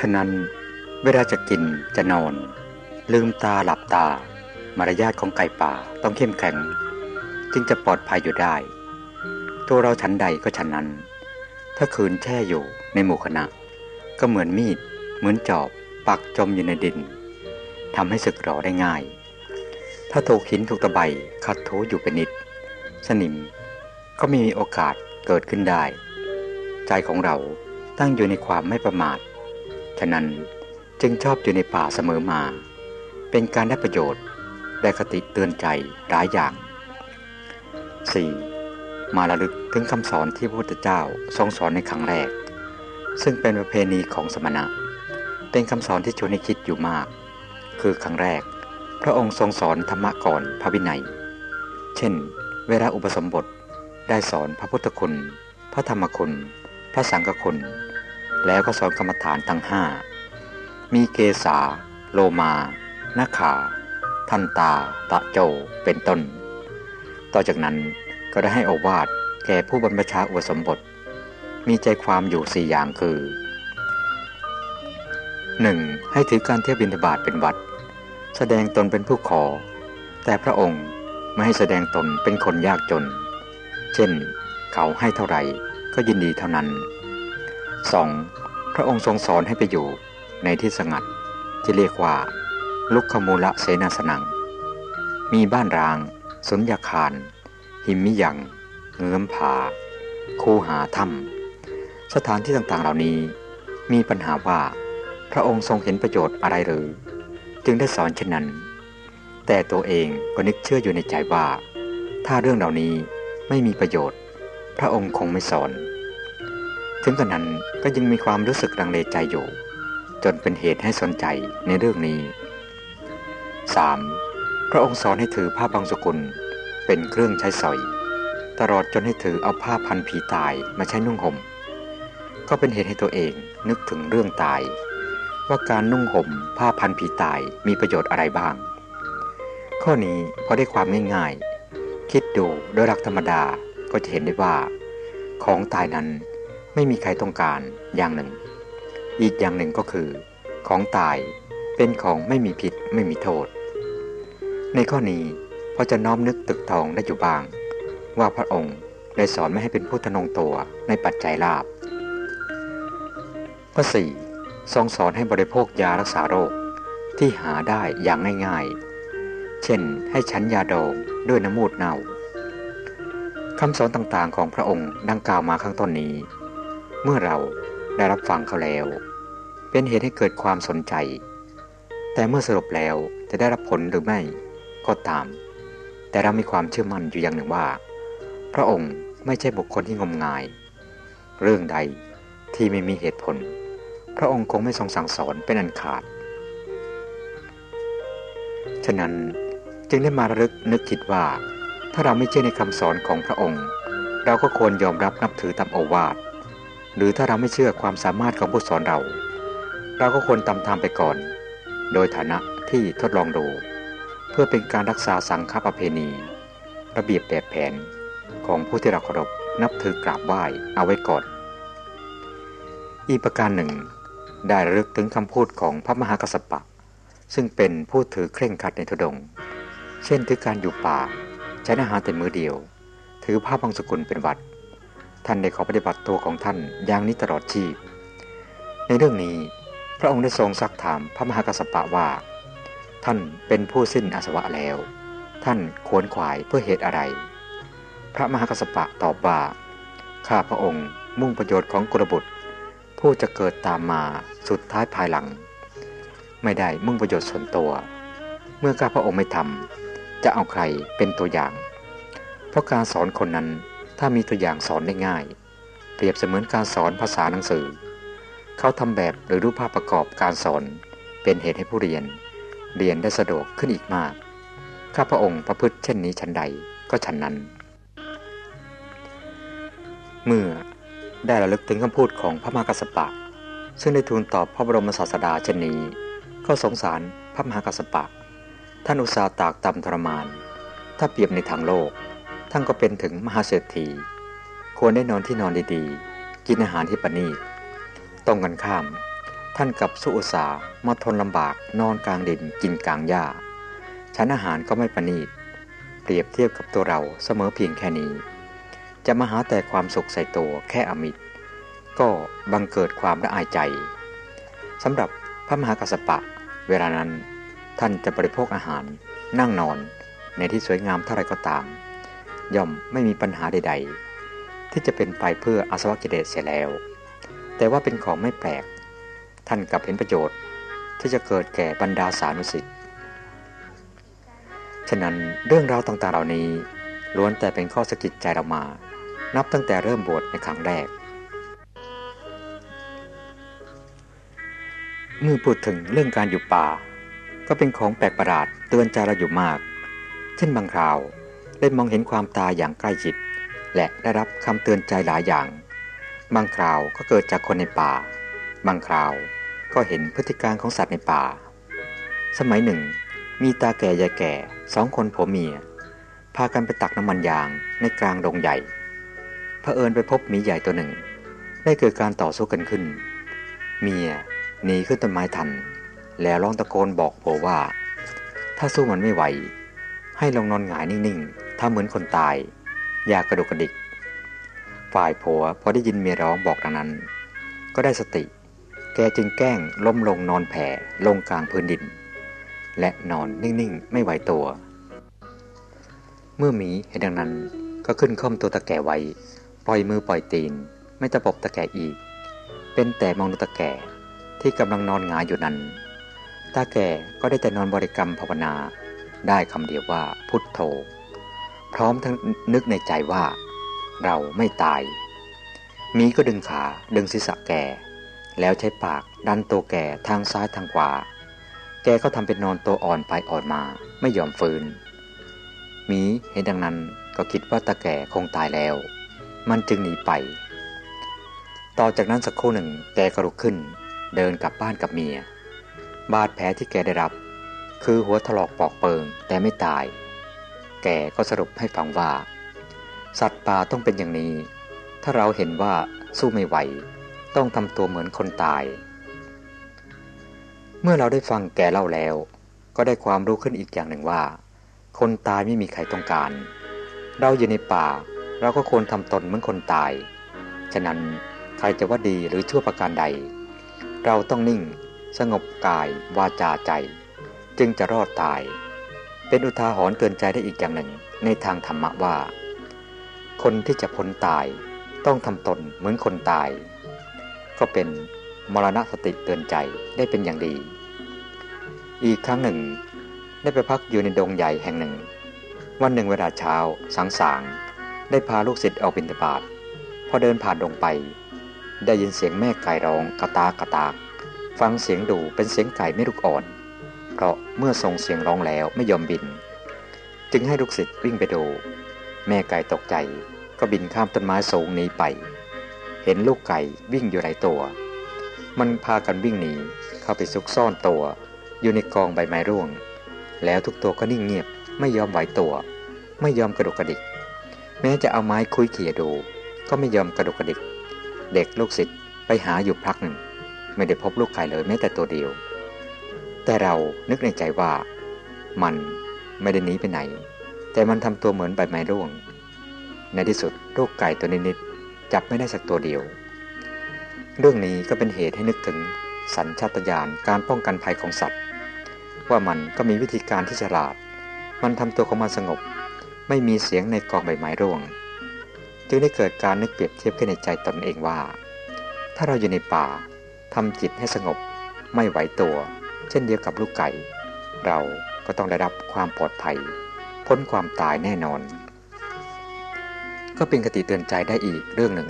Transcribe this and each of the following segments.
ฉะนั้นเวลาจะกินจะนอน ลืมตาหลับตา มารยาทของไก่ป่าต้องเข้มแข็ง จึงจะปลอดภัยอยู่ได้ ตัวเราชั้นใดก็ชั้นนั้น ถ้าคืนแช่อยู่ในหมู่คณะ ก็เหมือนมีด เหมือนจอบปักจมอยู่ในดินทำให้สึกหรอได้ง่าย ถ้าถูกหินถูกตะไบขัดทูอยู่เป็นนิด สนิมก็ไม่มีโอกาสเกิดขึ้นได้ ใจของเราตั้งอยู่ในความไม่ประมาท ฉะนั้นจึงชอบอยู่ในป่าเสมอมา เป็นการได้ประโยชน์ได้คติเตือนใจหลายอย่าง 4. มาระลึกถึงคำสอนที่พระพุทธเจ้าทรงสอนในครั้งแรก ซึ่งเป็นประเพณีของสมณะ เป็นคำสอนที่ชวนให้คิดอยู่มาก คือครั้งแรก พระองค์ทรงสอนธรรมะก่อนพระวินัย เช่น เวลาอุปสมบทได้สอนพระพุทธคุณ พระธรรมคุณ พระสังฆคุณ แล้วก็สอนกรรมฐานทั้งห้ามีเกษาโลมานาขาทันตา ตะโจ เป็นต้น ต่อจากนั้นก็ได้ให้อวาดแก่ผู้บรรพชาอุปสมบท มีใจความอยู่สี่อย่างคือ 1. ให้ถือการเที่ยวบินทบาทเป็นวัด แสดงตนเป็นผู้ขอ แต่พระองค์ไม่ให้แสดงตนเป็นคนยากจน เช่น เขาให้เท่าไหร่ก็ยินดีเท่านั้น 2. พระองค์ทรงสอนให้ไปอยู่ในที่สงัด ที่เรียกว่า ลุกขมูละเสนาสนัง มีบ้านราง สุญญาคาร หิมมิยัง เงื้อมผา คูหาถ้ำสถานที่ต่างๆเหล่านี้ มีปัญหาว่า พระองค์ทรงเห็นประโยชน์อะไรหรือ จึงได้สอนเช่นนั้น แต่ตัวเองก็นึกเชื่ออยู่ในใจว่า ถ้าเรื่องเหล่านี้ไม่มีประโยชน์ พระองค์คงไม่สอน ถึงกระนั้นก็ยังมีความรู้สึกรังเลใจอยู่ จนเป็นเหตุให้สนใจในเรื่องนี้ 3. พระองค์สอนให้ถือผ้าบางสกุล เป็นเครื่องใช้สอย ตลอดจนให้ถือเอาผ้าพันผีตายมาใช้นุ่งหม่ม ก็เป็นเหตุให้ตัวเองนึกถึงเรื่องตาย ว่าการนุ่งห่มผ้าพันผีตายมีประโยชน์อะไรบ้าง ข้อนี้พอได้ความง่ายๆ คิดดูโดยหลักธรรมดาก็จะเห็นได้ว่า ของตายนั้น ไม่มีใครต้องการอย่างหนึ่ง อีกอย่างหนึ่งก็คือ ของตายเป็นของไม่มีผิดไม่มีโทษ ในข้อนี้พอจะน้อมนึกตึกทองได้อยู่บ้าง ว่าพระองค์ได้สอนไม่ให้เป็นผู้ทนงตัวในปัจจัยลาบข้อสี่ทรงสอนให้บริโภคยารักษาโรคที่หาได้อย่างง่ายๆ เช่น ให้ฉันยาดองด้วยน้ำมูดเน่าคำสอนต่างๆของพระองค์ดังกล่าวมาข้างต้นนี้ เมื่อเราได้รับฟังเขาแล้ว เป็นเหตุให้เกิดความสนใจ แต่เมื่อสรุปแล้วจะได้รับผลหรือไม่ก็ตาม แต่เรามีความเชื่อมั่นอยู่อย่างหนึ่งว่า พระองค์ไม่ใช่บุคคลที่งมงาย เรื่องใดที่ไม่มีเหตุผล พระองค์คงไม่ทรงสั่งสอนเป็นอันขาด ฉะนั้นจึงได้มาระลึกนึกคิดว่า ถ้าเราไม่เชื่อในคำสอนของพระองค์ เราก็ควรยอมรับนับถือตามโอวาท หรือถ้าเราไม่เชื่อความสามารถของผู้สอนเรา เราก็ควรตามทางไปก่อน โดยฐานะที่ทดลองดู เพื่อเป็นการรักษาสังฆประเพณี ระเบียบแบบแผนของผู้ที่เราเคารพนับถือกราบไหว้เอาไว้ก่อน อีกประการหนึ่ง ได้ระลึกถึงคำพูดของพระมหากัสสปะซึ่งเป็นผู้ถือเคร่งขัดในทุดง เช่นถือการอยู่ป่า ใช้อาหารแต่มือเดียว ถือผ้าบางสกุลเป็นวัด ท่านได้ขอปฏิบัติตัวของท่านอย่างนี้ตลอดชีพ ในเรื่องนี้ พระองค์ได้ทรงซักถามพระมหากัสสปะว่า ท่านเป็นผู้สิ้นอาสวะแล้ว ท่านควรขวายเพื่อเหตุอะไร พระมหากัสสปะตอบว่า ข้าพระองค์มุ่งประโยชน์ของกุลบุตร ผู้จะเกิดตามมาสุดท้ายภายหลัง ไม่ได้มุ่งประโยชน์ส่วนตัว เมื่อข้าพระองค์ไม่ทำจะเอาใครเป็นตัวอย่าง เพราะการสอนคนนั้น ถ้ามีตัวอย่างสอนได้ง่าย เปรียบเสมือนการสอนภาษาหนังสือ เขาทำแบบหรือรูปภาพประกอบการสอนเป็นเหตุให้ผู้เรียน เรียนได้สะดวกขึ้นอีกมาก ข้าพระองค์ประพฤติเช่นนี้ชั้นใดก็ชั้นนั้น เมื่อได้ระลึกถึงคำพูดของพระมหากัสสปะ ซึ่งได้ทูลตอบพระบรมศาสดาเช่นนี้ ก็สงสารพระมหากัสสปะ ท่านอุตสาห์ตากตำทรมาน ถ้าเปรียบในทางโลก ท่านก็เป็นถึงมหาเศรษฐี ควรได้นอนที่นอนดีๆ กินอาหารที่ประณีตตรงกันข้าม ท่านกับสุอุสามาทนลำบากนอนกลางดินกินกลางหญ้าชั้นอาหารก็ไม่ประนีต เปรียบเทียบกับตัวเราเสมอเพียงแค่นี้ จะมาหาแต่ความสุขใส่ตัวแค่อมิตร ก็บังเกิดความละอายใจสำหรับพระมหากัสสปะ เวลานั้น ท่านจะบริโภคอาหารนั่งนอนในที่สวยงามเท่าไรก็ตาม ย่อมไม่มีปัญหาใด ๆ ที่จะเป็นไปเพื่ออาสวะกิเลสเสียแล้ว แต่ว่าเป็นของไม่แปลก ท่านกลับเห็นประโยชน์ที่จะเกิดแก่บรรดาสานุสิทธิ์ฉะนั้นเรื่องราวต่างๆเหล่านี้ล้วนแต่เป็นข้อสะกิดใจเรามา นับตั้งแต่เริ่มบวชในครั้งแรก เมื่อพูดถึงเรื่องการอยู่ป่า ก็เป็นของแปลกประหลาดเตือนใจเราอยู่มาก เช่นบางคราว ได้มองเห็นความตายอย่างใกล้ชิด และได้รับคำเตือนใจหลายอย่าง บางคราวก็เกิดจากคนในป่า บางคราวก็เห็นพฤติการของสัตว์ในป่า สมัยหนึ่ง มีตาแก่ยายแก่สองคนผัวเมีย พากันไปตักน้ำมันยางในกลางดงใหญ่เผอิญไปพบหมีใหญ่ตัวหนึ่ง ได้เกิดการต่อสู้กันขึ้น เมียหนีขึ้นต้นไม้ทัน แล้วร้องตะโกนบอกผัวว่า ถ้าสู้มันไม่ไหว ให้ลงนอนหงายนิ่ง ๆ ถ้าเหมือนคนตาย อย่ากระดุกกระดิก ฝ่ายผัวพอได้ยินเมียร้องบอกดังนั้น ก็ได้สติ แกจึงแกล้งล้มลงนอนแผ่ลงกลางพื้นดิน และนอนนิ่งๆ ไม่ไหวตัว เมื่อหมีเห็นดังนั้นก็ขึ้นค่อมตัวตะแก่ไว้ ปล่อยมือปล่อยตีน ไม่ตะปบตะแก่อีก เป็นแต่มองดูตะแก่ที่กำลังนอนงายอยู่นั้น ตาแก่ก็ได้แต่นอนบริกรรมภาวนา ได้คำเดียวว่าพุทโธ พร้อมทั้งนึกในใจว่า เราไม่ตาย มีก็ดึงขาดึงศีรษะแก่แล้วใช้ปากดันตัวแก่ทางซ้ายทางขวา แกก็ทำเป็นนอนตัวอ่อนไปอ่อนมาไม่ยอมฟื้น มีเห็นดังนั้นก็คิดว่าตาแก่คงตายแล้ว มันจึงหนีไป ต่อจากนั้นสักครู่หนึ่งแกก็ลุกขึ้น เดินกลับบ้านกับเมีย บาดแผลที่แกได้รับ คือหัวถลอกปอกเปิงแต่ไม่ตาย แกก็สรุปให้ฟังว่า สัตว์ป่าต้องเป็นอย่างนี้ ถ้าเราเห็นว่าสู้ไม่ไหว ต้องทำตัวเหมือนคนตาย เมื่อเราได้ฟังแกเล่าแล้ว ก็ได้ความรู้ขึ้นอีกอย่างหนึ่งว่า คนตายไม่มีใครต้องการ เราอยู่ในป่า เราก็ควรทำตนเหมือนคนตาย ฉะนั้นใครจะว่าดีหรือชั่วประการใด เราต้องนิ่ง สงบกายวาจาใจ จึงจะรอดตาย เป็นอุทาหรณ์เตือนใจได้อีกอย่างหนึ่งในทางธรรมะว่า คนที่จะพ้นตายต้องทำตนเหมือนคนตาย ก็เป็นมรณะสติเตือนใจได้เป็นอย่างดี อีกครั้งหนึ่ง ได้ไปพักอยู่ในดงใหญ่แห่งหนึ่ง วันหนึ่งเวลาเช้าสังสางได้พาลูกศิษย์ออกบิณฑบาตพอเดินผ่านดงไป ได้ยินเสียงแม่ไก่ร้องกระตากกระตาก ฟังเสียงดูเป็นเสียงไก่ไม่ลุกอ่อน เพราะเมื่อส่งเสียงร้องแล้วไม่ยอมบิน จึงให้ลูกศิษย์วิ่งไปดู แม่ไก่ตกใจก็บินข้ามต้นไม้สูงหนีไป เห็นลูกไก่วิ่งอยู่หลายตัว มันพากันวิ่งหนีเข้าไปซุกซ่อนตัว อยู่ในกองใบไม้ร่วง แล้วทุกตัวก็นิ่งเงียบไม่ยอมไหวตัว ไม่ยอมกระดุกกระดิก แม้จะเอาไม้คุยเขี่ยดู ก็ไม่ยอมกระดุกกระดิก เด็กลูกศิษย์ไปหาอยู่พักหนึ่ง ไม่ได้พบลูกไก่เลยแม้แต่ตัวเดียว แต่เรานึกในใจว่า มันไม่ได้หนีไปไหน แต่มันทำตัวเหมือนใบไม้ร่วง ในที่สุดลูกไก่ตัวนิดๆจับไม่ได้สักตัวเดียว เรื่องนี้ก็เป็นเหตุให้นึกถึงสัญชาตญาณการป้องกันภัยของสัตว์ ว่ามันก็มีวิธีการที่ฉลาด มันทำตัวของมันสงบ ไม่มีเสียงในกองใบไม้ร่วง จึงได้เกิดการนึกเปรียบเทียบขึ้นในใจตนเองว่า ถ้าเราอยู่ในป่าทำจิตให้สงบไม่ไหวตัว เช่นเดียวกับลูกไก่ เราก็ต้องได้รับความปลอดภัย พ้นความตายแน่นอน ก็เป็นคติเตือนใจได้อีกเรื่องหนึ่ง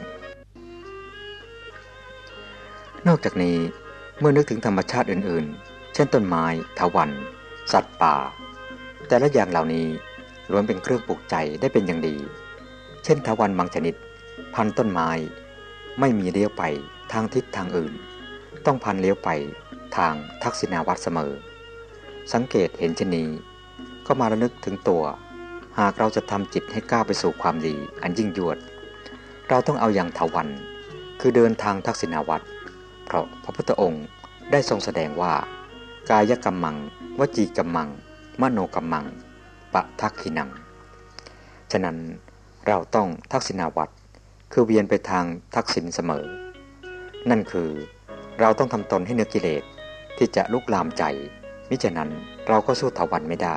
นอกจากนี้เมื่อนึกถึงธรรมชาติอื่นๆ เช่นต้นไม้ทวัน สัตว์ป่า แต่ละอย่างเหล่านี้ล้วนเป็นเครื่องปลุกใจได้เป็นอย่างดี เช่นทวันบางชนิด พันต้นไม้ ไม่มีเลี้ยวไปทางทิศทางอื่น ต้องพันเลี้ยวไป ทางทักษิณาวัตรเสมอ สังเกตเห็นเช่นนี้ก็มาระนึกถึงตัว หากเราจะทำจิตให้ก้าวไปสู่ความดีอันยิ่งยวด เราต้องเอาอย่างทวัน คือเดินทางทักษิณาวัตรเพราะพระพุทธองค์ได้ทรงแสดงว่า กายกรรมัง วจีกรรมัง มโนกรรมังปะทักขินัง ฉะนั้นเราต้องทักษิณาวัตรคือเวียนไปทางทักษิณเสมอ นั่นคือเราต้องทำตนให้เนื้อกิเลส ที่จะลุกลามใจ มิฉะนั้นเราก็สู้ถาวันไม่ได้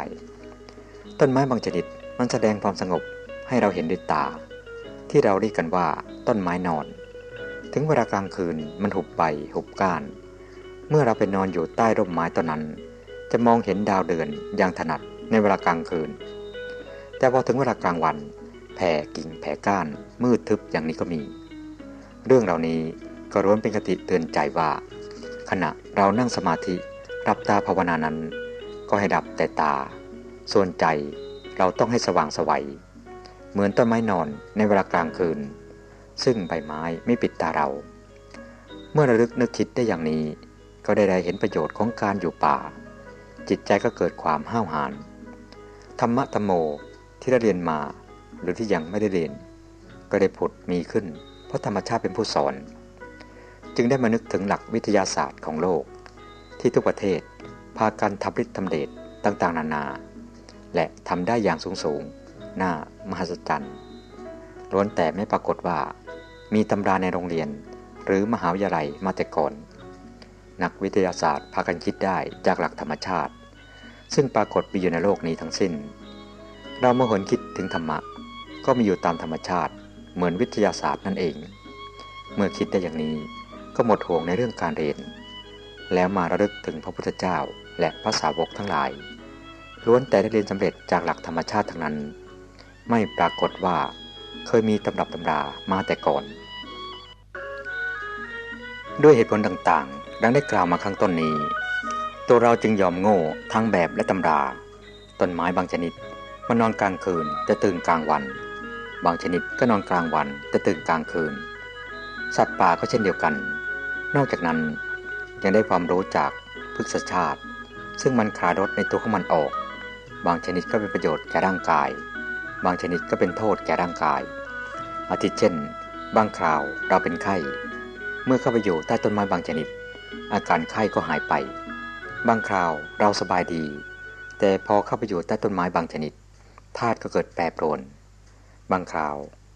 ต้นไม้บางชนิดมันแสดงความสงบให้เราเห็นด้วยตา ที่เราเรียกกันว่าต้นไม้นอน ถึงเวลากลางคืนมันหุบใบหุบก้าน เมื่อเราไปนอนอยู่ใต้ร่มไม้ต้นนั้น จะมองเห็นดาวเดือนอย่างถนัดในเวลากลางคืน แต่พอถึงเวลากลางวันแผ่กิ่งแผ่ก้านมืดทึบอย่างนี้ก็มี เรื่องเหล่านี้ก็ร้วนเป็นคติเตือนใจว่า ณะเรานั่งสมาธิรับตาภาวนานั้น ก็ให้ดับแต่ตา ส่วนใจเราต้องให้สว่างสวัย เหมือนต้นไม้นอนในเวลากลางคืน ซึ่งใบไม้ไม่ปิดตาเรา เมื่อระลึกนึกคิดได้อย่างนี้ ก็ได้ได้เห็นประโยชน์ของการอยู่ป่า จิตใจก็เกิดความห้าวหาญธรรมะธรรมโมที่ได้เรียนมาหรือที่ยังไม่ได้เรียน ก็ได้ผุดมีขึ้น เพราะธรรมชาติเป็นผู้สอน จึงได้มานึกถึงหลักวิทยาศาสตร์ของโลก ที่ทุกประเทศพากันทำฤทธิ์ทำเดชต่างๆ นานา และทำได้อย่างสูงสูงหน้ามหัศจรรย์ล้วนแต่ไม่ปรากฏว่า มีตำราในโรงเรียน หรือมหาวิทยาลัยมาแต่ก่อน นักวิทยาศาสตร์พากันคิดได้จากหลักธรรมชาติ ซึ่งปรากฏมีอยู่ในโลกนี้ทั้งสิ้น เราเมื่อหนคิดถึงธรรมะ ก็มีอยู่ตามธรรมชาติ เหมือนวิทยาศาสตร์นั่นเอง เมื่อคิดได้อย่างนี้ ก็หมดห่วงในเรื่องการเรียน แล้วมาระลึกถึงพระพุทธเจ้าและพระสาวกทั้งหลาย ล้วนแต่ได้เรียนสำเร็จจากหลักธรรมชาติทั้งนั้น ไม่ปรากฏว่าเคยมีตำรับตำรามาแต่ก่อน ด้วยเหตุผลต่างๆ ดังได้กล่าวมาข้างต้นนี้ ตัวเราจึงยอมโง่ทั้งแบบและตำรา ต้นไม้บางชนิดมานอนกลางคืนจะตื่นกลางวัน บางชนิดก็นอนกลางวันจะตื่นกลางคืน สัตว์ป่าก็เช่นเดียวกัน นอกจากนั้นยังได้ความรู้จากพฤกษชาติ ซึ่งมันคลายรสในตัวของมันออก บางชนิดก็เป็นประโยชน์แก่ร่างกาย บางชนิดก็เป็นโทษแก่ร่างกาย อาทิเช่น บางคราวเราเป็นไข้ เมื่อเข้าไปอยู่ใต้ต้นไม้บางชนิด อาการไข้ก็หายไป บางคราวเราสบายดี แต่พอเข้าไปอยู่ใต้ต้นไม้บางชนิดธาตุก็เกิดแปรปรวน บางคราว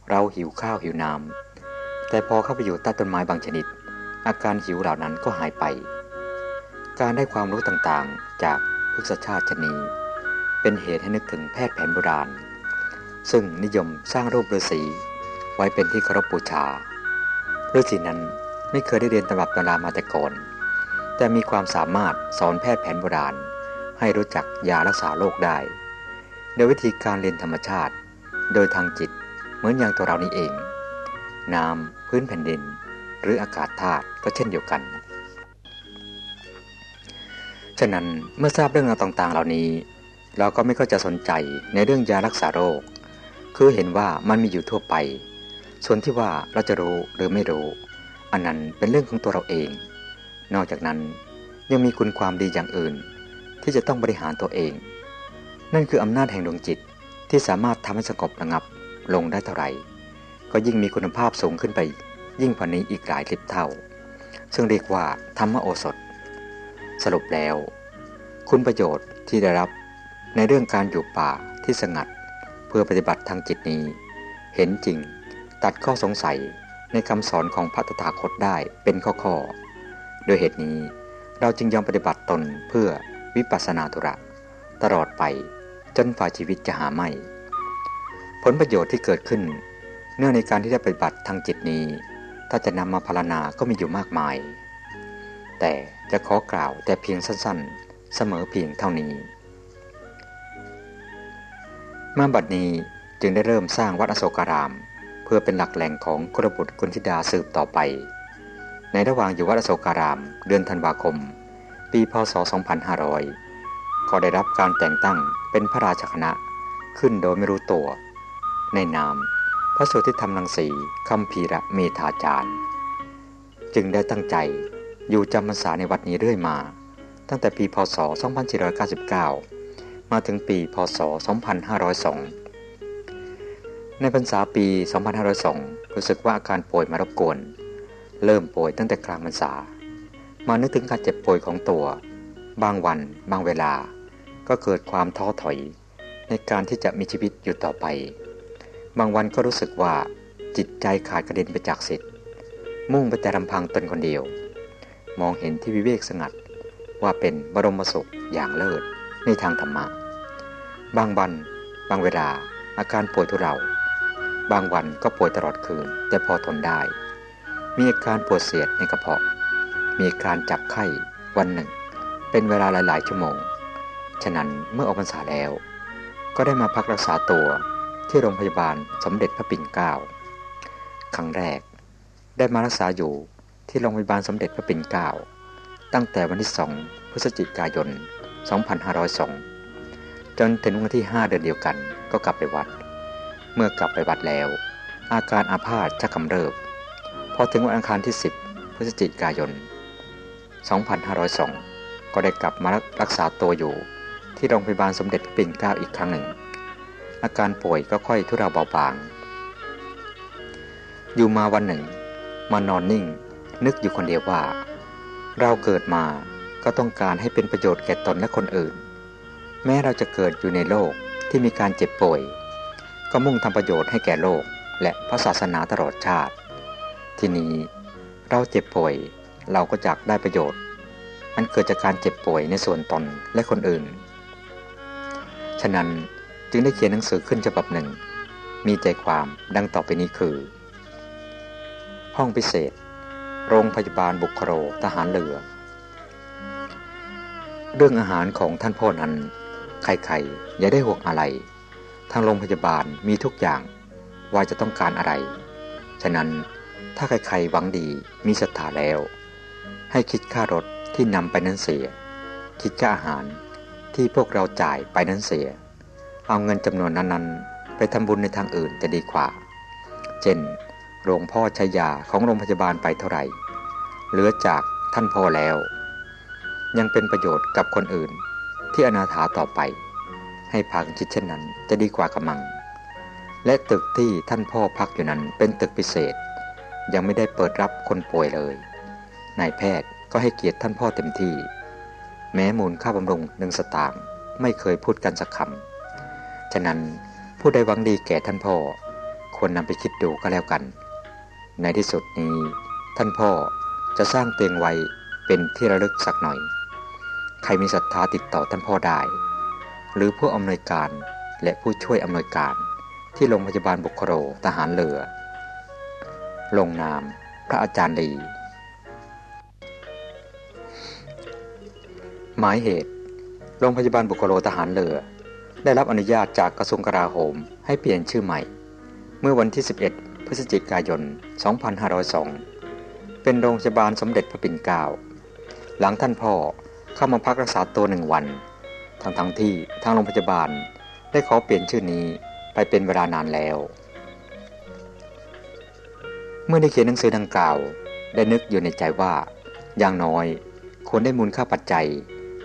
เราหิวข้าวหิวน้ำแต่พอเข้าไปอยู่ใต้ต้นไม้บางชนิด อาการหิวเหล่านั้นก็หายไป การได้ความรู้ต่างๆ จากพฤกษชาติชนี เป็นเหตุให้นึกถึงแพทย์แผนโบราณ ซึ่งนิยมสร้างรูปฤาษีไว้เป็นที่เคารพบูชาฤาษีนั้นไม่เคยได้เรียนตำรับตำรามาแต่ก่อน แต่มีความสามารถสอนแพทย์แผนโบราณ ให้รู้จักยารักษาโรคได้ โดยวิธีการเรียนธรรมชาติ โดยทางจิตเหมือนอย่างตัวเรานี้เอง น้ำพื้นแผ่นดิน หรืออากาศธาตุก็เช่นเดียวกัน ฉะนั้นเมื่อทราบเรื่องราวต่างๆ เหล่านี้ เราก็ไม่ก็จะสนใจในเรื่องยารักษาโรค คือเห็นว่ามันมีอยู่ทั่วไป ส่วนที่ว่าเราจะรู้หรือไม่รู้ อันนั้นเป็นเรื่องของตัวเราเอง นอกจากนั้นยังมีคุณความดีอย่างอื่น ที่จะต้องบริหารตัวเอง นั่นคืออำนาจแห่งดวงจิตที่สามารถทำให้สงบระงับลงได้เท่าไหร่ ก็ยิ่งมีคุณภาพสูงขึ้นไป ยิ่งกว่านี้อีกหลายลิบเท่า ซึ่งเรียกว่าธรรมโอสถ สรุปแล้ว คุณประโยชน์ที่ได้รับในเรื่องการอยู่ป่าที่สงัด เพื่อปฏิบัติทางจิตนี้ เห็นจริง ตัดข้อสงสัยในคำสอนของพระตถาคตได้เป็นข้อๆโดยเหตุนี้เราจึงยอมปฏิบัติตนเพื่อวิปัสนาธุระ ตลอดไปจนฝ่ายชีวิตจะหาไม่ ผลประโยชน์ที่เกิดขึ้น เนื่องในการที่ได้ปฏิบัติทางจิตนี้ ถ้าจะนำมาพารณาก็มีอยู่มากมาย แต่จะขอกล่าวแต่เพียงสั้นๆ เสมอเพียงเท่านี้ เมื่อบัดนี้จึงได้เริ่มสร้างวัดอโศการาม เพื่อเป็นหลักแหล่งของกรบุตรกุณธิดาสืบต่อไป ในระหว่างอยู่วัดอโศการาม เดือนธันวาคม ปีพศ 2500 ก็ได้รับการแต่งตั้งเป็นพระราชคณะขึ้นโดยไม่รู้ตัว ในนาม พระสุทิธรรมลังสีคำพีระเมธาจารย์ จึงได้ตั้งใจอยู่จำพรรษาในวัดนี้เรื่อยมา ตั้งแต่ปีพศ 2499 มาถึงปีพศ 2502 ในพรรษาปี 2502 รู้สึกว่าอาการป่วยมารบกวน เริ่มป่วยตั้งแต่กลางพรรษา มานึกถึงการเจ็บป่วยของตัว บางวัน บางเวลา ก็เกิดความท้อถอย ในการที่จะมีชีวิตอยู่ต่อไป บางวันก็รู้สึกว่าจิตใจขาดกระเด็นไปจากสิทธิ์มุ่งไปแต่ลำพังตนคนเดียว มองเห็นที่วิเวกสงัดว่าเป็นบรมสุขอย่างเลิศในทางธรรมะ บางวัน บางเวลาอาการป่วยทุเรา บางวันก็ป่วยตลอดคืน แต่พอทนได้ มีอาการปวดเสียดในกระเพาะ มีอาการจับไข้วันหนึ่ง เป็นเวลาหลาย ๆ ชั่วโมง ฉะนั้นเมื่อออกพรรษาแล้ว ก็ได้มาพักรักษาตัว ที่โรงพยาบาลสมเด็จพระปิ่นเกล้าครั้งแรก ได้มารักษาอยู่ที่โรงพยาบาลสมเด็จพระปิ่นเกล้าตั้งแต่วันที่ 2 พฤศจิกายน 2502 จนถึงวันที่ 5 เดือนเดียวกันก็กลับไปวัด เมื่อกลับไปวัดแล้ว อาการอาพาธจะกำเริบ พอถึงวันอังคารที่ 10 พฤศจิกายน 2502 ก็ได้กลับมารักษาตัวอยู่ที่โรงพยาบาลสมเด็จพระปิ่นเกล้าอีกครั้งหนึ่ง อาการป่วยก็ค่อยทุเลาเบาบาง อยู่มาวันหนึ่ง มานอนนิ่ง นึกอยู่คนเดียวว่า เราเกิดมาก็ต้องการให้เป็นประโยชน์แก่ตนและคนอื่น แม้เราจะเกิดอยู่ในโลกที่มีการเจ็บป่วย ก็มุ่งทำประโยชน์ให้แก่โลกและพระศาสนาตลอดชาติ ทีนี้เราเจ็บป่วยเราก็จักได้ประโยชน์ อันเกิดจากการเจ็บป่วยในส่วนตนและคนอื่น ฉะนั้น จึงได้เขียนหนังสือขึ้นฉบับหนึ่ง มีใจความดังต่อไปนี้คือ ห้องพิเศษ โรงพยาบาลบุคโรทหารเรือ เรื่องอาหารของท่านพ่อนั้น ใครๆอย่าได้ห่วงอะไร ทางโรงพยาบาลมีทุกอย่างว่าจะต้องการอะไร ฉะนั้นถ้าใครๆหวังดีมีศรัทธาแล้ว ให้คิดค่ารถที่นำไปนั้นเสีย คิดค่าอาหารที่พวกเราจ่ายไปนั้นเสีย เอาเงินจำนวนนั้นๆ ไปทำบุญในทางอื่นจะดีกว่า เช่นโรงพ่อชายาของโรงพยาบาลไปเท่าไหร่ เหลือจากท่านพ่อแล้ว ยังเป็นประโยชน์กับคนอื่นที่อนาถาต่อไป ให้พากันคิดเช่นนั้นจะดีกว่ากระมัง และตึกที่ท่านพ่อพักอยู่นั้นเป็นตึกพิเศษ ยังไม่ได้เปิดรับคนป่วยเลยนายแพทย์ก็ให้เกียรติท่านพ่อเต็มที่ แม้มูลค่าบำรุงหนึ่งสตางค์ไม่เคยพูดกันสักคำ ฉะนั้นผู้ใดหวังดีแก่ท่านพ่อ ควรนำไปคิดดูก็แล้วกัน ในที่สุดนี้ ท่านพ่อจะสร้างเตียงไว้เป็นที่ระลึกสักหน่อย ใครมีศรัทธาติดต่อท่านพ่อได้ หรือผู้อำนวยการและผู้ช่วยอำนวยการที่โรงพยาบาลบุคโรทหารเรือ ลงนามพระอาจารย์ลีหมายเหตุ โรงพยาบาลบุคโรทหารเรือ ได้รับอนุญาตจากกระทรวงกลาโหมให้เปลี่ยนชื่อใหม่ เมื่อวันที่ 11 พฤศจิกายน 2502 เป็นโรงพยาบาลสมเด็จพระปิ่นเกล้า หลังท่านพ่อเข้ามาพักรักษาตัวหนึ่งวัน ทั้งทั้งที่ทางโรงพยาบาลได้ขอเปลี่ยนชื่อนี้ไปเป็นเวลานานแล้ว เมื่อได้เขียนหนังสือดังกล่าว ได้นึกอยู่ในใจว่า อย่างน้อยควรได้มูลค่าปัจจัย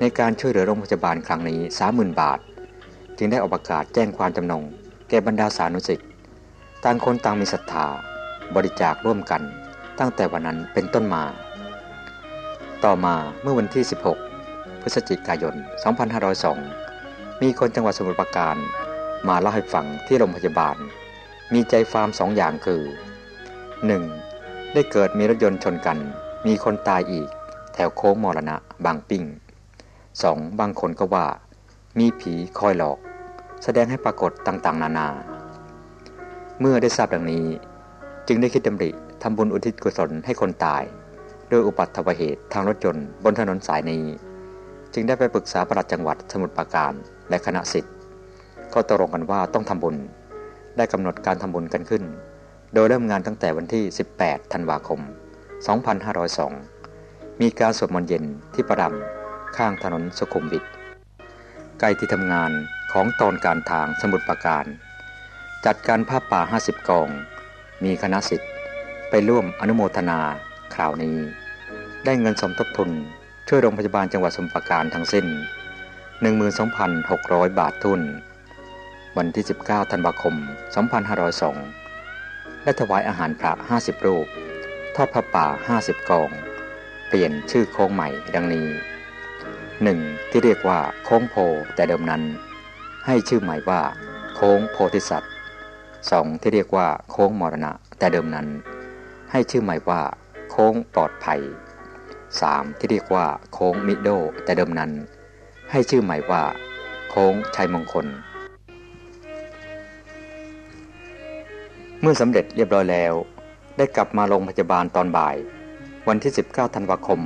ในการช่วยเหลือโรงพยาบาลครั้งนี้สามหมื่นบาท จึงได้ออกประกาศแจ้งความจำนง แก่บรรดาสานุสิทธิ์ต่างคนต่างมีศรัทธาบริจาคร่วมกันตั้งแต่วันนั้นเป็นต้นมา ต่อมาเมื่อวันที่ 16 พฤศจิกายน 2502 มีคนจังหวัดสมุทรปราการ มาเล่าให้ฟังที่โรงพยาบาล มีใจฟาร์มสองอย่างคือ 1. ได้เกิดมีรถยนต์ชนกัน มีคนตายอีก แถวโค้งมรณะ บางปิ้ง 2. บางคนก็ว่า มีผีคอยหลอก แสดงให้ปรากฏต่างๆ นานา เมื่อได้ทราบดังนี้ จึงได้คิดดำริทำบุญอุทิศกุศลให้คนตาย โดยอุปัตถวเหตุทางรถยนต์บนถนนสายนี้ จึงได้ไปปรึกษาประหลัดจังหวัดสมุทรปราการและคณะสิทธิ์ก็ตกลงกันว่าต้องทำบุญ ได้กำหนดการทำบุญกันขึ้น โดยเริ่มงานตั้งแต่วันที่ 18 ธันวาคม 2502 มีการสวดมนต์เย็นที่ประดำข้างถนนสุขุมวิท ใกล้ที่ทำงานของตอนการทางสมุทรปราการ จัดการผ้าป่า 50 กอง มีคณะสิทธิ์ไปร่วมอนุโมทนาคราวนี้ ได้เงินสมทบทุนช่วยโรงพยาบาลจังหวัดสมุทรปราการทั้งสิ้น 12,600 บาททุน วันที่ 19 ธันวาคม 2502ได้ถวายอาหารพระ 50 รูป ทอดผ้าป่า 50 กองถปลี่ยนชื่อโค้งใหม่ดังนี้ 1. ที่เรียกว่าโค้งโพแต่เดิมนั้น ให้ชื่อใหม่ว่า โค้งโพธิสัตว์ 2. ที่เรียกว่าโค้งมรณะแต่เดิมนั้น ให้ชื่อใหม่ว่า โค้งปลอดภัย 3. ที่เรียกว่าโค้งมิโดแต่เดิมนั้น ให้ชื่อใหม่ว่า โค้งชัยมงคล เมื่อสำเร็จเรียบร้อยแล้ว ได้กลับมาโรงพยาบาลตอนบ่าย วันที่ 19 ธันวาคม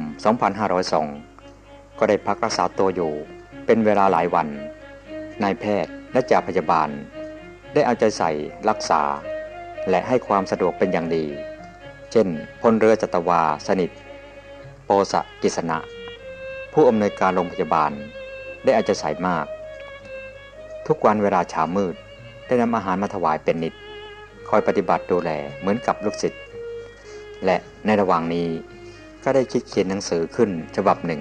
2502 ก็ได้พักรักษาตัวอยู่ เป็นเวลาหลายวัน นายแพทย์และจ่าพยาบาล ได้เอาใจใส่รักษา และให้ความสะดวกเป็นอย่างดี เช่นพลเรือจัตวาสนิท โปสะกิษณะ ผู้อำนวยการโรงพยาบาล ได้เอาใจใส่มาก ทุกวันเวลาเช้ามืด ได้นำอาหารมาถวายเป็นนิด คอยปฏิบัติดูแลเหมือนกับลูกศิษย์และในระหว่างนี้ก็ได้คิดเขียนหนังสือขึ้นฉบับหนึ่ง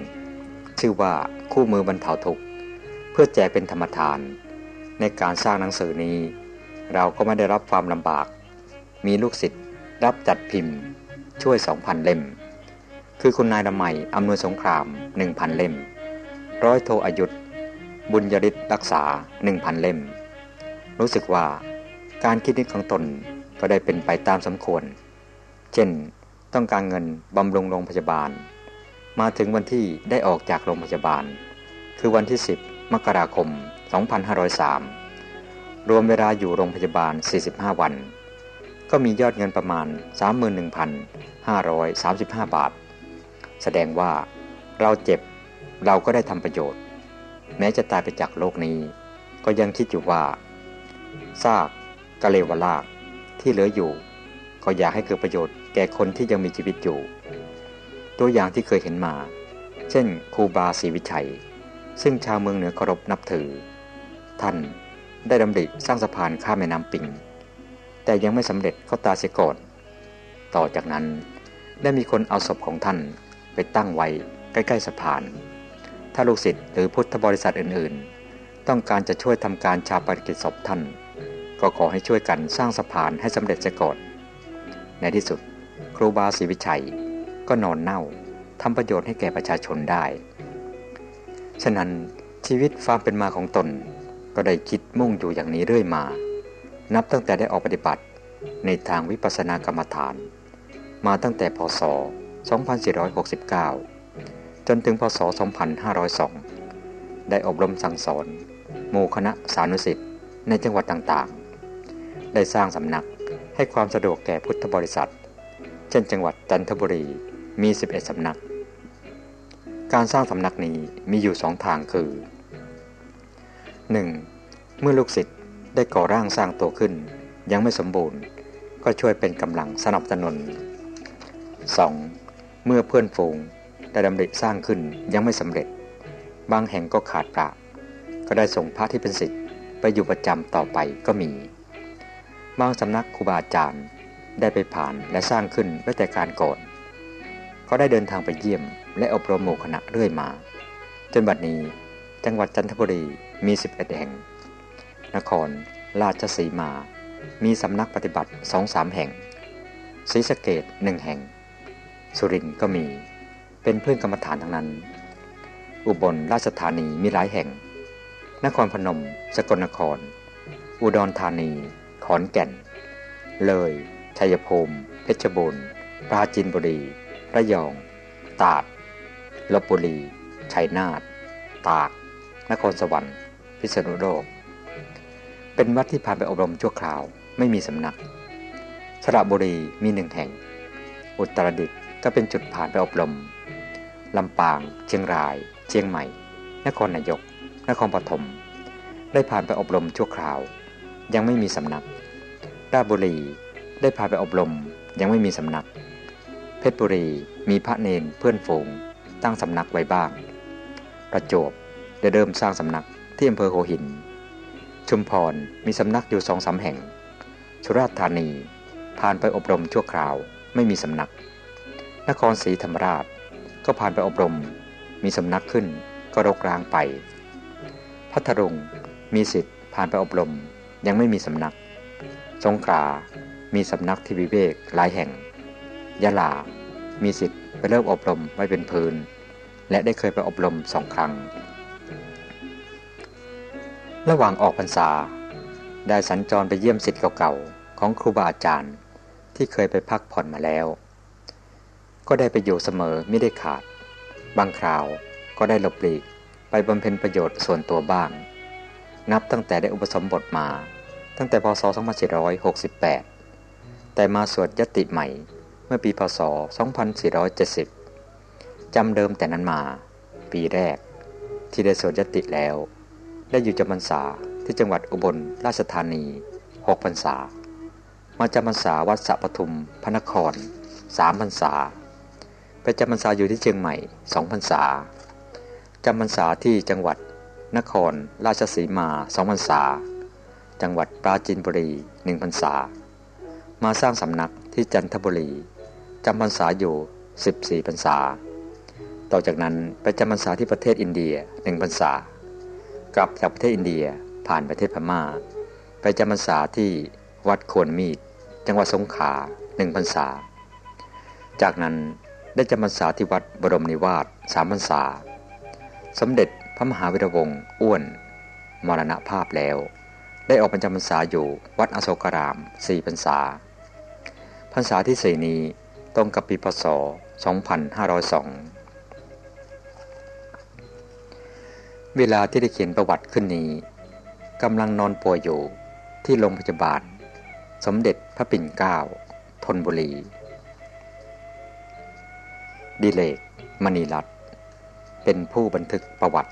ชื่อว่าคู่มือบรรเทาทุกข์เพื่อแจกเป็นธรรมทาน ในการสร้างหนังสือนี้ เราก็ไม่ได้รับความลำบาก มีลูกศิษย์รับจัดพิมพ์ ช่วย2,000เล่ม คือคุณนายละไมอำนวยสงคราม1,000เล่ม ร้อยโทอายุธบุญยริศรักษา1,000เล่ม รู้สึกว่าการคิดนิดของตนก็ได้เป็นไปตามสมควร เช่น ต้องการเงินบำรุงโรงพยาบาล มาถึงวันที่ได้ออกจากโรงพยาบาล คือวันที่ 10 มกราคม 2503 รวมเวลาอยู่โรงพยาบาล 45 วัน ก็มียอดเงินประมาณ 31,535 บาท แสดงว่าเราเจ็บเราก็ได้ทำประโยชน์ แม้จะตายไปจากโลกนี้ ก็ยังคิดอยู่ว่าซากกะเลวลากที่เหลืออยู่ ก็อยากให้เกิดประโยชน์แก่คนที่ยังมีชีวิตอยู่ ตัวอย่างที่เคยเห็นมา เช่นครูบาศรีวิชัย ซึ่งชาวเมืองเหนือเคารพนับถือ ท่านได้ดำริสร้างสะพานข้ามแม่น้ำปิง แต่ยังไม่สำเร็จก็ตาเสียก่อนต่อจากนั้นได้มีคนเอาศพของท่านไปตั้งไว้ใกล้ๆสะพาน ถ้าลูกศิษย์หรือพุทธบริษัทอื่นๆ ต้องการจะช่วยทำการชาปนกิจศพท่าน ก็ขอให้ช่วยกันสร้างสะพานให้สำเร็จเสียก่อน ในที่สุด ครูบาศรีวิชัย ก็นอนเน่าทำประโยชน์ให้แก่ประชาชนได้ ฉะนั้นชีวิตความเป็นมาของตน ก็ได้คิดมุ่งอยู่อย่างนี้เรื่อยมา นับตั้งแต่ได้ออกปฏิบัติในทางวิปัสสนากรรมฐาน มาตั้งแต่พศ 2469 จนถึงพศ 2502 ได้อบรมสั่งสอนหมู่คณะสานุสิทธิ์ในจังหวัดต่างๆ ได้สร้างสำนักให้ความสะดวกแก่พุทธบริษัท เช่นจังหวัดจันทบุรี มี 11สำนัก การสร้างสำนักนี้มีอยู่สองทางคือ 1. เมื่อลูกศิษย์ได้ก่อร่างสร้างตัวขึ้น ยังไม่สมบูรณ์ ก็ช่วยเป็นกำลังสนับสนุน 2. เมื่อเพื่อนฝูงได้ดำริสร้างขึ้นยังไม่สำเร็จ บางแห่งก็ขาดปราก็ได้ส่งพระที่เป็นศิษย์ไปอยู่ประจำต่อไปก็มี บางสำนักครูบาอาจารย์ได้ไปผ่านและสร้างขึ้นตั้งแต่การก่อน ก็ได้เดินทางไปเยี่ยม และอบรมหมู่คณะเรื่อยมา จนบัดนี้ จังหวัดจันทบุรีมี 11 แห่ง นคร ราชสีมา มีสำนักปฏิบัติสองสามแห่งศรีสะเกดหนึ่งแห่ง สุรินทร์ก็มี เป็นเพื่อนกรรมฐานทั้งนั้น อุบลราชธานีมีหลายแห่ง นครพนม สกลนคร อุดรธานี ขอนแก่น เลย ชัยภูมิ เพชรบูรณ์ ปราจีนบุรี ระยองตราดลบบุรี ชัยนาท ตาก นครสวรรค์ พิษณุโลก เป็นวัดที่ผ่านไปอบรมชั่วคราว ไม่มีสำนัก สระบุรีมีหนึ่งแห่ง อุตรดิตถ์ก็เป็นจุดผ่านไปอบรม ลำปาง เชียงราย เชียงใหม่ นครนายก นครปฐม ได้ผ่านไปอบรมชั่วคราว ยังไม่มีสำนักราชบุรี ได้ผ่านไปอบรม ยังไม่มีสำนัก ชรบุรีมีพระเนนเพื่อนฝูงตั้งสำนักไว้บ้าง ประจวบได้เริ่มสร้างสำนักที่อำเภอหัวหิน ชุมพรมีสำนักอยู่สองสาแห่ง สุราษฎร์ธานีผ่านไปอบรมชั่วคราวไม่มีสำนัก นครศรีธรรมราชก็ผ่านไปอบรม มีสำนักขึ้นก็รกร้างไป พัทลุงมีสิทธิ์ผ่านไปอบรมยังไม่มีสำนัก สงขลามีสำนักที่วิเวกหลายแห่ง ยะลา มีสิทธิ์ไปเริ่มอบรมไว้เป็นพื้น และได้เคยไปอบรมสองครั้ง ระหว่างออกพรรษา ได้สัญจรไปเยี่ยมสิทธิ์เก่าๆ ของครูบาอาจารย์ที่เคยไปพักผ่อนมาแล้ว ก็ได้ไปอยู่เสมอไม่ได้ขาด บางคราวก็ได้หลบหลีกไปบำเพ็ญประโยชน์ส่วนตัวบ้าง นับตั้งแต่ได้อุปสมบทมา ตั้งแต่พศ 2468 แต่มาสวดยติใหม่ เมื่อปีพศ 2470 จำเดิมแต่นั้นมา ปีแรก ที่ได้สวดยติแล้ว ได้อยู่จำพรรษาที่จังหวัดอุบลราชธานี 6 พรรษา มาจำพรรษาวัดสะปทุม พระนคร 3 พรรษา ไปจำพรรษาอยู่ที่เชียงใหม่ 2 พรรษา จำพรรษาที่จังหวัดนครราชสีมา 2 พรรษา จังหวัดปราจีนบุรี 1 พรรษา มาสร้างสำนักที่จันทบุรี จำพรรษาอยู่ 14พรรษา ต่อจากนั้นไปจำพรรษาที่ประเทศอินเดียหนึ่งพรรษา กลับจากประเทศอินเดียผ่านประเทศพม่า ไปจำพรรษาที่วัดโคนมีด จังหวัดสงขลาหนึ่งพรรษา จากนั้นได้จำพรรษาที่วัดบรมนิวาสสามพรรษา สมเด็จพระมหาวิรวงศ์อ้วน มรณภาพแล้ว ได้ออกเป็นจำพรรษาอยู่วัดอโศการามสี่พรรษาพรรษาที่สี่นี้ ตรงกับปีพศ 2502 เวลาที่ได้เขียนประวัติขึ้นนี้กำลังนอนป่วยอยู่ที่โรงพยาบาล สมเด็จพระปิ่นเกล้าธนบุรี ดิเลกมณีรัตน์เป็นผู้บันทึกประวัติ